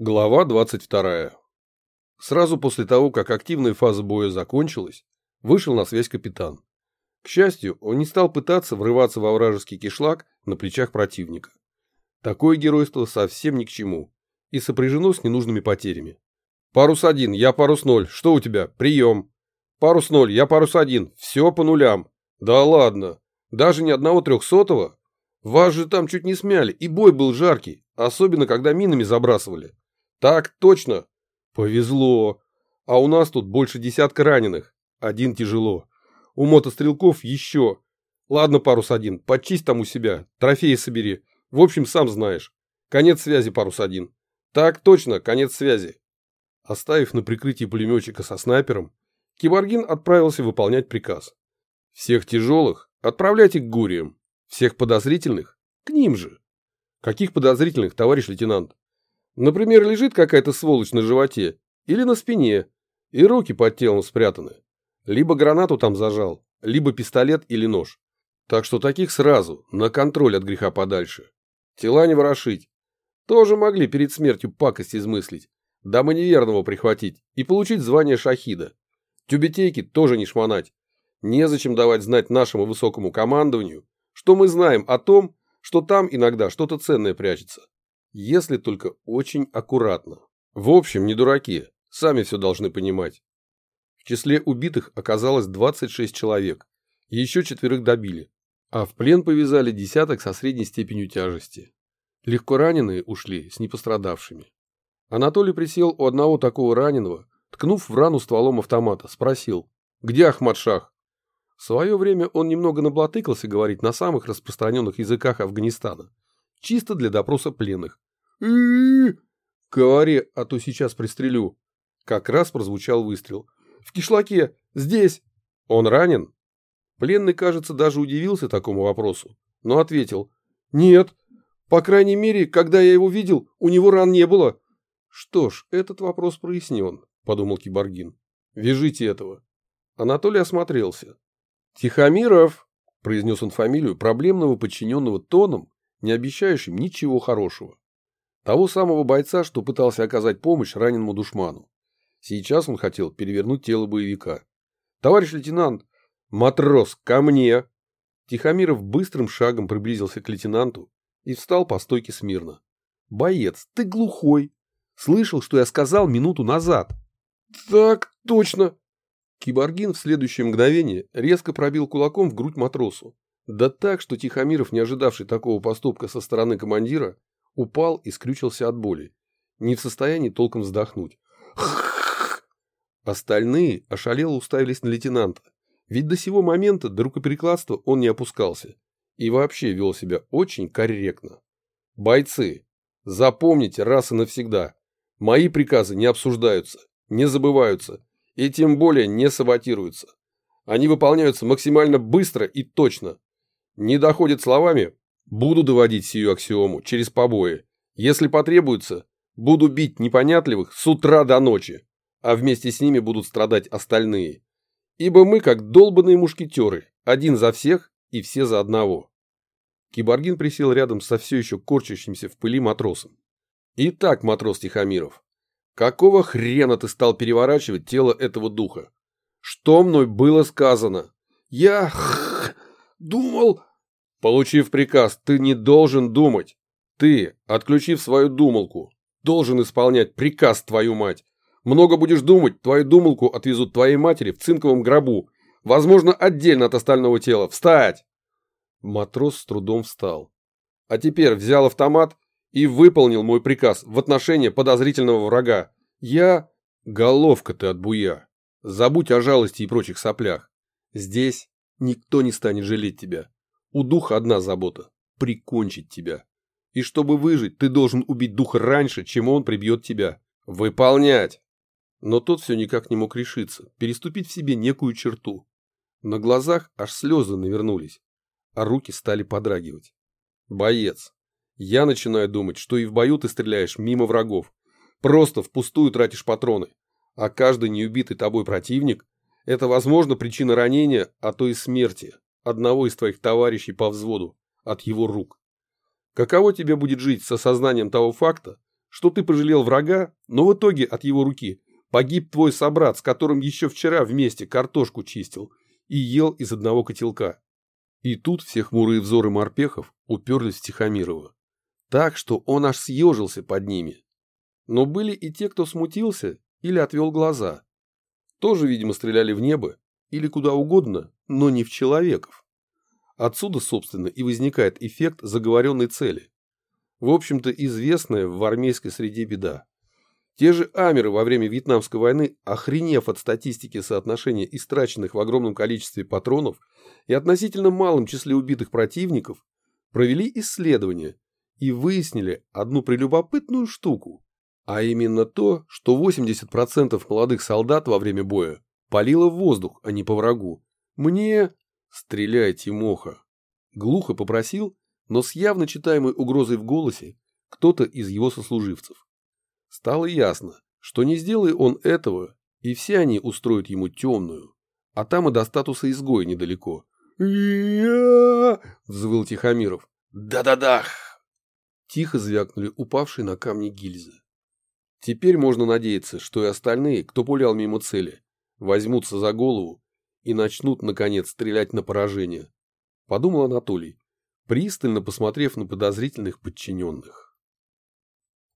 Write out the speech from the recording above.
Глава 22. Сразу после того, как активная фаза боя закончилась, вышел на связь капитан. К счастью, он не стал пытаться врываться во вражеский кишлак на плечах противника. Такое геройство совсем ни к чему и сопряжено с ненужными потерями. «Парус один, я парус ноль. Что у тебя? Прием!» «Парус ноль, я парус один. Все по нулям». «Да ладно. Даже ни одного трехсотого? Вас же там чуть не смяли, и бой был жаркий, особенно когда минами забрасывали». Так точно. Повезло. А у нас тут больше десятка раненых. Один тяжело. У мотострелков еще. Ладно, парус один, почисть там у себя, трофеи собери. В общем, сам знаешь. Конец связи, парус один. Так точно, конец связи. Оставив на прикрытии пулеметчика со снайпером, Киборгин отправился выполнять приказ. Всех тяжелых отправляйте к гуриям, всех подозрительных к ним же. Каких подозрительных, товарищ лейтенант? Например, лежит какая-то сволочь на животе или на спине, и руки под телом спрятаны. Либо гранату там зажал, либо пистолет или нож. Так что таких сразу, на контроль от греха подальше. Тела не ворошить. Тоже могли перед смертью пакость измыслить, дабы неверного прихватить и получить звание шахида. Тюбетейки тоже не шмонать. Незачем давать знать нашему высокому командованию, что мы знаем о том, что там иногда что-то ценное прячется. Если только очень аккуратно. В общем, не дураки, сами все должны понимать. В числе убитых оказалось 26 человек, еще четверых добили, а в плен повязали десяток со средней степенью тяжести. Легко раненые ушли с непострадавшими. Анатолий присел у одного такого раненого, ткнув в рану стволом автомата, спросил, где Ахмад Шах? В свое время он немного наблатыкался говорить на самых распространенных языках Афганистана, чисто для допроса пленных, Говори, а то сейчас пристрелю. Как раз прозвучал выстрел. В кишлаке, здесь. Он ранен? Пленный, кажется, даже удивился такому вопросу, но ответил. Нет. По крайней мере, когда я его видел, у него ран не было. Что ж, этот вопрос прояснен, подумал Киборгин. Вяжите этого. Анатолий осмотрелся. Тихомиров, произнес он фамилию проблемного подчиненного тоном, не обещающим ничего хорошего. Того самого бойца, что пытался оказать помощь раненому душману. Сейчас он хотел перевернуть тело боевика. «Товарищ лейтенант!» «Матрос, ко мне!» Тихомиров быстрым шагом приблизился к лейтенанту и встал по стойке смирно. «Боец, ты глухой! Слышал, что я сказал минуту назад!» «Так точно!» Киборгин в следующее мгновение резко пробил кулаком в грудь матросу. Да так, что Тихомиров, не ожидавший такого поступка со стороны командира, упал и скрючился от боли, не в состоянии толком вздохнуть. Остальные ошалело уставились на лейтенанта, ведь до сего момента до рукоперекладства он не опускался и вообще вел себя очень корректно. Бойцы, запомните раз и навсегда, мои приказы не обсуждаются, не забываются и тем более не саботируются. Они выполняются максимально быстро и точно. Не доходят словами, Буду доводить сию аксиому через побои. Если потребуется, буду бить непонятливых с утра до ночи, а вместе с ними будут страдать остальные. Ибо мы как долбанные мушкетеры, один за всех и все за одного. Киборгин присел рядом со все еще корчащимся в пыли матросом. Итак, матрос Тихомиров, какого хрена ты стал переворачивать тело этого духа? Что мной было сказано? Я думал, Получив приказ, ты не должен думать. Ты, отключив свою думалку, должен исполнять приказ, твою мать. Много будешь думать, твою думалку отвезут твоей матери в цинковом гробу. Возможно, отдельно от остального тела. Встать!» Матрос с трудом встал. А теперь взял автомат и выполнил мой приказ в отношении подозрительного врага. Я... Головка ты от буя. Забудь о жалости и прочих соплях. Здесь никто не станет жалеть тебя. У духа одна забота – прикончить тебя. И чтобы выжить, ты должен убить духа раньше, чем он прибьет тебя. Выполнять! Но тот все никак не мог решиться, переступить в себе некую черту. На глазах аж слезы навернулись, а руки стали подрагивать. Боец, я начинаю думать, что и в бою ты стреляешь мимо врагов. Просто впустую тратишь патроны. А каждый неубитый тобой противник – это, возможно, причина ранения, а то и смерти одного из твоих товарищей по взводу от его рук. Каково тебе будет жить с осознанием того факта, что ты пожалел врага, но в итоге от его руки погиб твой собрат, с которым еще вчера вместе картошку чистил и ел из одного котелка. И тут все хмурые взоры морпехов уперлись в Тихомирова. Так что он аж съежился под ними. Но были и те, кто смутился или отвел глаза. Тоже, видимо, стреляли в небо или куда угодно, но не в человеков. Отсюда, собственно, и возникает эффект заговоренной цели. В общем-то, известная в армейской среде беда. Те же амеры во время Вьетнамской войны, охренев от статистики соотношения истраченных в огромном количестве патронов и относительно малом числе убитых противников, провели исследование и выяснили одну прелюбопытную штуку, а именно то, что 80% молодых солдат во время боя палило в воздух, а не по врагу. Мне... Стреляй, Тимоха. Глухо попросил, но с явно читаемой угрозой в голосе, кто-то из его сослуживцев. Стало ясно, что не сделай он этого, и все они устроят ему темную, а там и до статуса изгоя недалеко. «Я!» — взвыл Тихомиров. «Да-да-дах!» Тихо звякнули упавшие на камни гильзы. Теперь можно надеяться, что и остальные, кто пулял мимо цели, возьмутся за голову и начнут, наконец, стрелять на поражение, подумал Анатолий, пристально посмотрев на подозрительных подчиненных.